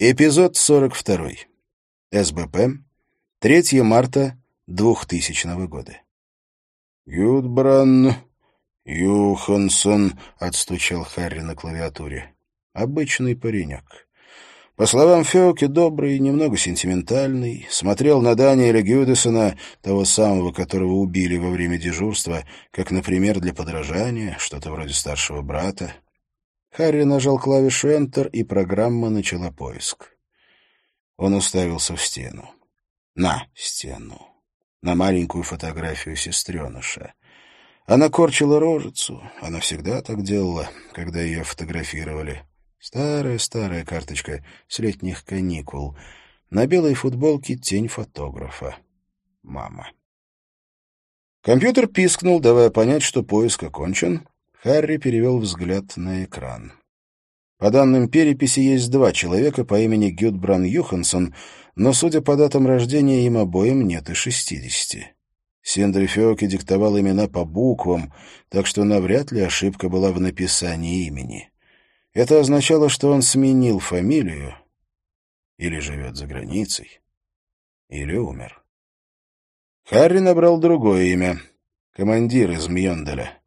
Эпизод 42. СБП. 3 марта 2000 года. «Гюдбран Юхансон», — отстучал Харри на клавиатуре. «Обычный паренек». По словам Феоки, добрый немного сентиментальный, смотрел на Даниэля Гюдесона, того самого, которого убили во время дежурства, как, например, для подражания, что-то вроде старшего брата. Харри нажал клавишу Enter, и программа начала поиск. Он уставился в стену. На стену. На маленькую фотографию сестреныша. Она корчила рожицу. Она всегда так делала, когда ее фотографировали. Старая-старая карточка с летних каникул. На белой футболке тень фотографа. Мама. Компьютер пискнул, давая понять, что поиск окончен, Харри перевел взгляд на экран. По данным переписи, есть два человека по имени Гюдбран Юхансон, но, судя по датам рождения, им обоим нет и шестидесяти. Синдри Феоки диктовал имена по буквам, так что навряд ли ошибка была в написании имени. Это означало, что он сменил фамилию или живет за границей, или умер. Харри набрал другое имя — командир из Мьонделя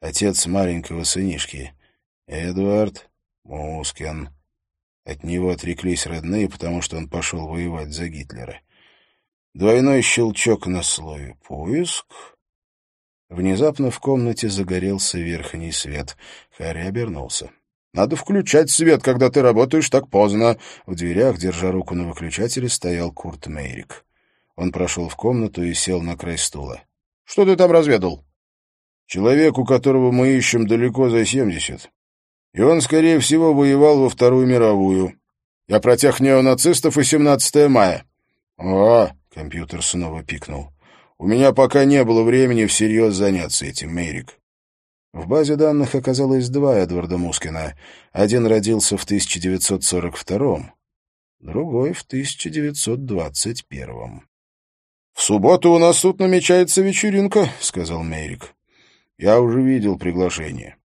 отец маленького сынишки, Эдуард Мускин. От него отреклись родные, потому что он пошел воевать за Гитлера. Двойной щелчок на слое. Поиск. Внезапно в комнате загорелся верхний свет. Харри обернулся. «Надо включать свет, когда ты работаешь так поздно». В дверях, держа руку на выключателе, стоял Курт Мейрик. Он прошел в комнату и сел на край стула. «Что ты там разведал?» Человеку, которого мы ищем, далеко за семьдесят. И он, скорее всего, воевал во Вторую мировую. Я про тех неонацистов и 17 мая. О, компьютер снова пикнул. У меня пока не было времени всерьез заняться этим, Мейрик. В базе данных оказалось два Эдварда Мускина. Один родился в 1942 другой в 1921 «В субботу у нас тут намечается вечеринка», — сказал Мейрик. Я уже видел приглашение.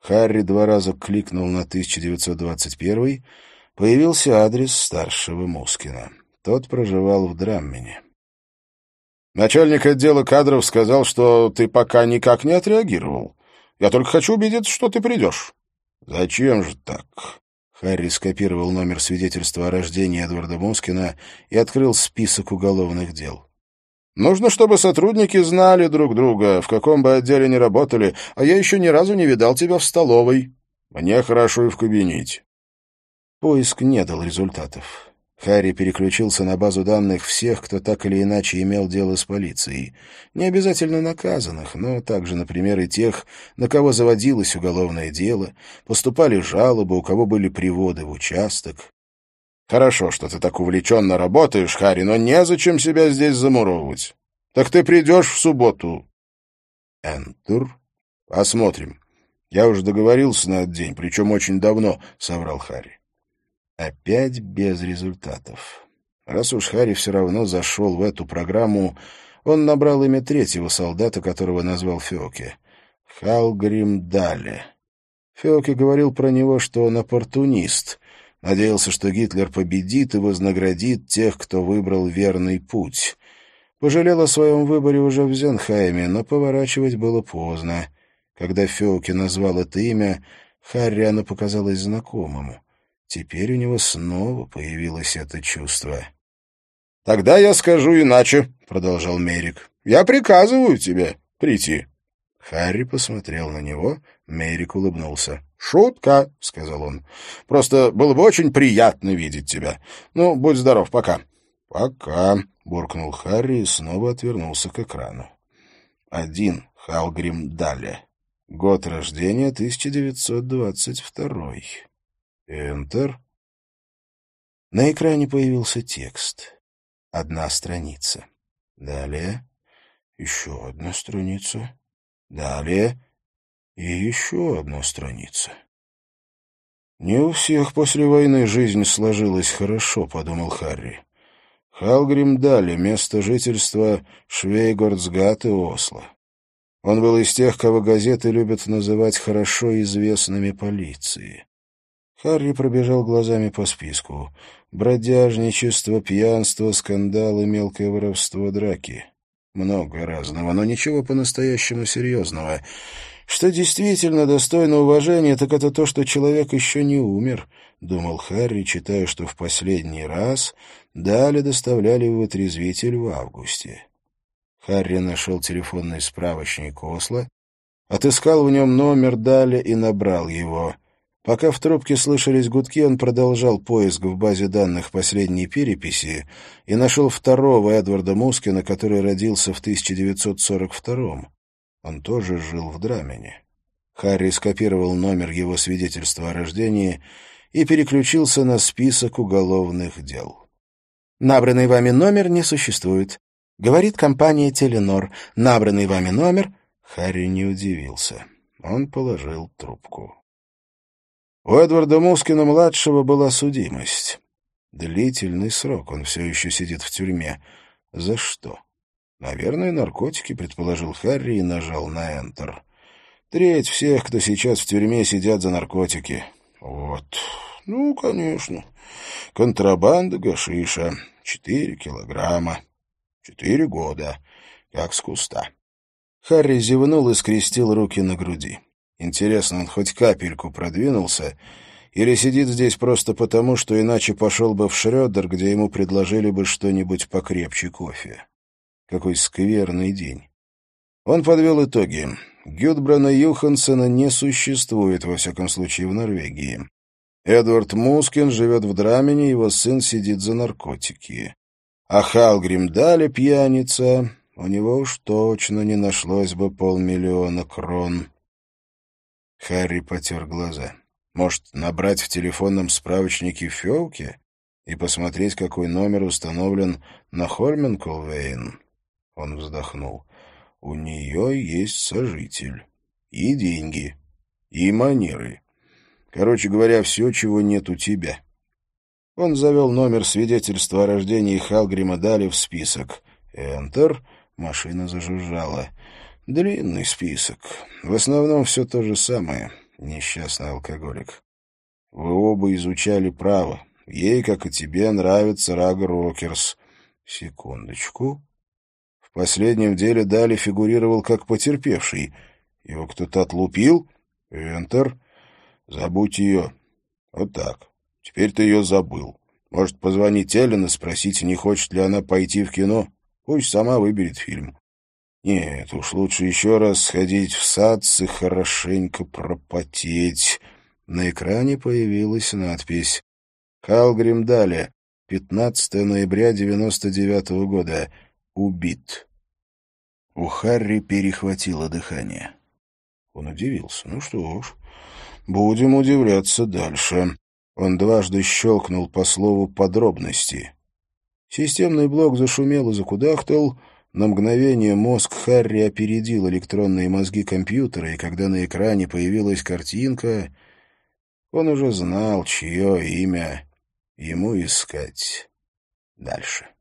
Харри два раза кликнул на 1921 появился адрес старшего Мускина. Тот проживал в Драммене. Начальник отдела кадров сказал, что ты пока никак не отреагировал. Я только хочу убедиться, что ты придешь. Зачем же так? Харри скопировал номер свидетельства о рождении Эдварда Мускина и открыл список уголовных дел. Нужно, чтобы сотрудники знали друг друга, в каком бы отделе ни работали, а я еще ни разу не видал тебя в столовой. Мне хорошо и в кабинете». Поиск не дал результатов. Харри переключился на базу данных всех, кто так или иначе имел дело с полицией. Не обязательно наказанных, но также, например, и тех, на кого заводилось уголовное дело, поступали жалобы, у кого были приводы в участок. Хорошо, что ты так увлеченно работаешь, Харри, но незачем себя здесь замуровывать. Так ты придешь в субботу. Энтур. Посмотрим. Я уже договорился на этот день, причем очень давно, — соврал Харри. Опять без результатов. Раз уж Харри все равно зашел в эту программу, он набрал имя третьего солдата, которого назвал Феоке. Халгрим Дале. Феоке говорил про него, что он оппортунист — Надеялся, что Гитлер победит и вознаградит тех, кто выбрал верный путь. Пожалел о своем выборе уже в Зенхайме, но поворачивать было поздно. Когда Феуке назвал это имя, Харри оно показалось знакомым. Теперь у него снова появилось это чувство. «Тогда я скажу иначе», — продолжал Мерик. «Я приказываю тебе прийти». Харри посмотрел на него, Мерик улыбнулся. «Шутка», — сказал он. «Просто было бы очень приятно видеть тебя. Ну, будь здоров, пока». «Пока», — буркнул Харри и снова отвернулся к экрану. «Один. Халгрим Дале. Год рождения 1922. Энтер». На экране появился текст. Одна страница. Далее еще одна страница. Далее и еще одна страница. «Не у всех после войны жизнь сложилась хорошо», — подумал Харри. Халгрим дали место жительства Швейгордсгат и Осло. Он был из тех, кого газеты любят называть хорошо известными полиции. Харри пробежал глазами по списку. Бродяжничество, пьянство, скандалы, мелкое воровство, драки. Много разного, но ничего по-настоящему серьезного. Что действительно достойно уважения, так это то, что человек еще не умер, — думал Харри, читая, что в последний раз Дали доставляли в отрезвитель в августе. Харри нашел телефонный справочник Осло, отыскал в нем номер Дали и набрал его — Пока в трубке слышались гудки, он продолжал поиск в базе данных последней переписи и нашел второго Эдварда Мускина, который родился в 1942-м. Он тоже жил в Драмене. Харри скопировал номер его свидетельства о рождении и переключился на список уголовных дел. «Набранный вами номер не существует», — говорит компания «Теленор». «Набранный вами номер...» Харри не удивился. Он положил трубку. У Эдварда Мускина-младшего была судимость. Длительный срок, он все еще сидит в тюрьме. За что? Наверное, наркотики, предположил Харри и нажал на Enter. Треть всех, кто сейчас в тюрьме, сидят за наркотики. Вот. Ну, конечно. Контрабанда гашиша. Четыре килограмма. Четыре года. Как с куста. Харри зевнул и скрестил руки на груди. Интересно, он хоть капельку продвинулся или сидит здесь просто потому, что иначе пошел бы в Шрёдер, где ему предложили бы что-нибудь покрепче кофе? Какой скверный день. Он подвел итоги. Гюдбрана Юхансена не существует, во всяком случае, в Норвегии. Эдвард Мускин живет в Драмене, его сын сидит за наркотики. А Халгрим Дали пьяница, у него уж точно не нашлось бы полмиллиона крон. Харри потер глаза. Может, набрать в телефонном справочнике Фёлки и посмотреть, какой номер установлен на Хольменколвейн? Он вздохнул. У нее есть сожитель. И деньги. И манеры. Короче говоря, все, чего нет у тебя. Он завел номер свидетельства о рождении Халгрима Дали в список. Enter. Машина зажужжала. Длинный список. В основном все то же самое. Несчастный алкоголик. Вы оба изучали право. Ей, как и тебе, нравится Рага Рокерс. Секундочку. Последнем деле Дали фигурировал как потерпевший. Его кто-то отлупил? Энтер. Забудь ее. Вот так. Теперь ты ее забыл. Может, позвонить Эллен и спросить, не хочет ли она пойти в кино? Пусть сама выберет фильм. Нет, уж лучше еще раз сходить в сад и хорошенько пропотеть. На экране появилась надпись «Халгрим Дали, 15 ноября 99 -го года. Убит». У Харри перехватило дыхание. Он удивился. Ну что ж, будем удивляться дальше. Он дважды щелкнул по слову «подробности». Системный блок зашумел и закудахтал, на мгновение мозг Харри опередил электронные мозги компьютера, и когда на экране появилась картинка, он уже знал, чье имя ему искать дальше.